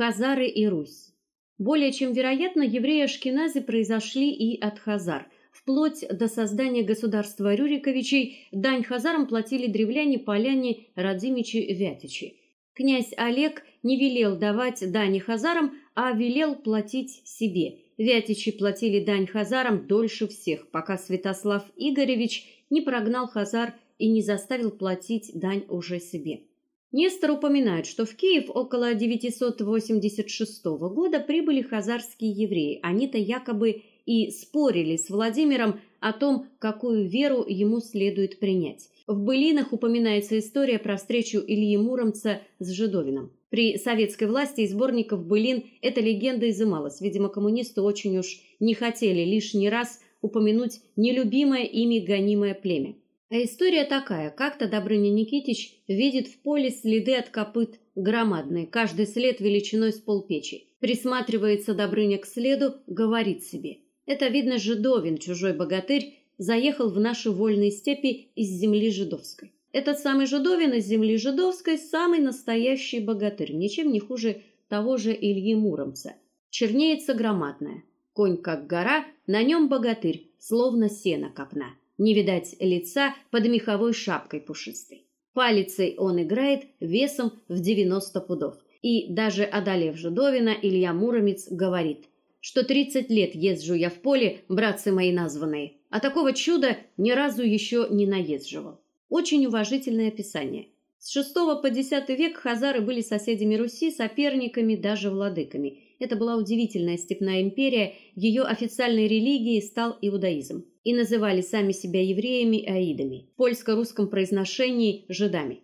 Хазары и Русь. Более чем вероятно, евреи Ашкенази произошли и от хазар. Вплоть до создания государства Рюриковичей дань хазарам платили древляне, поляне, радимичи, вятичи. Князь Олег не велел давать дань хазарам, а велел платить себе. Вятичи платили дань хазарам дольше всех, пока Святослав Игоревич не прогнал хазар и не заставил платить дань уже себе. Нестор упоминает, что в Киев около 986 года прибыли хазарские евреи. Они-то якобы и спорили с Владимиром о том, какую веру ему следует принять. В былинах упоминается история про встречу Ильи Муромца с Жидовиным. При советской власти из сборников былин эта легенда изымалась. Видимо, коммунисты очень уж не хотели лишний раз упомянуть нелюбимое ими гонимое племя. А история такая: как-то Добрыня Никитич видит в поле следы от копыт громадные, каждый след величиной с полпечи. Присматривается Добрыня к следу, говорит себе: "Это видно жидовин, чужой богатырь, заехал в наши вольные степи из земли жидовской". Этот самый жидовин из земли жидовской самый настоящий богатырь, ничем не хуже того же Ильи Муромца. Чернеется громадная, конь как гора, на нем богатырь, словно сено копна не видать лица под меховой шапкой пушистой. Палицей он играет весом в 90 пудов. И даже одолев Жидовина, Илья Муромец говорит, что 30 лет езжу я в поле, братцы мои названные, а такого чуда ни разу еще не наезживал. Очень уважительное описание. С VI по X век хазары были соседями Руси, соперниками, даже владыками. Это была удивительная степная империя, ее официальной религией стал иудаизм и называли сами себя евреями и аидами, в польско-русском произношении жидами.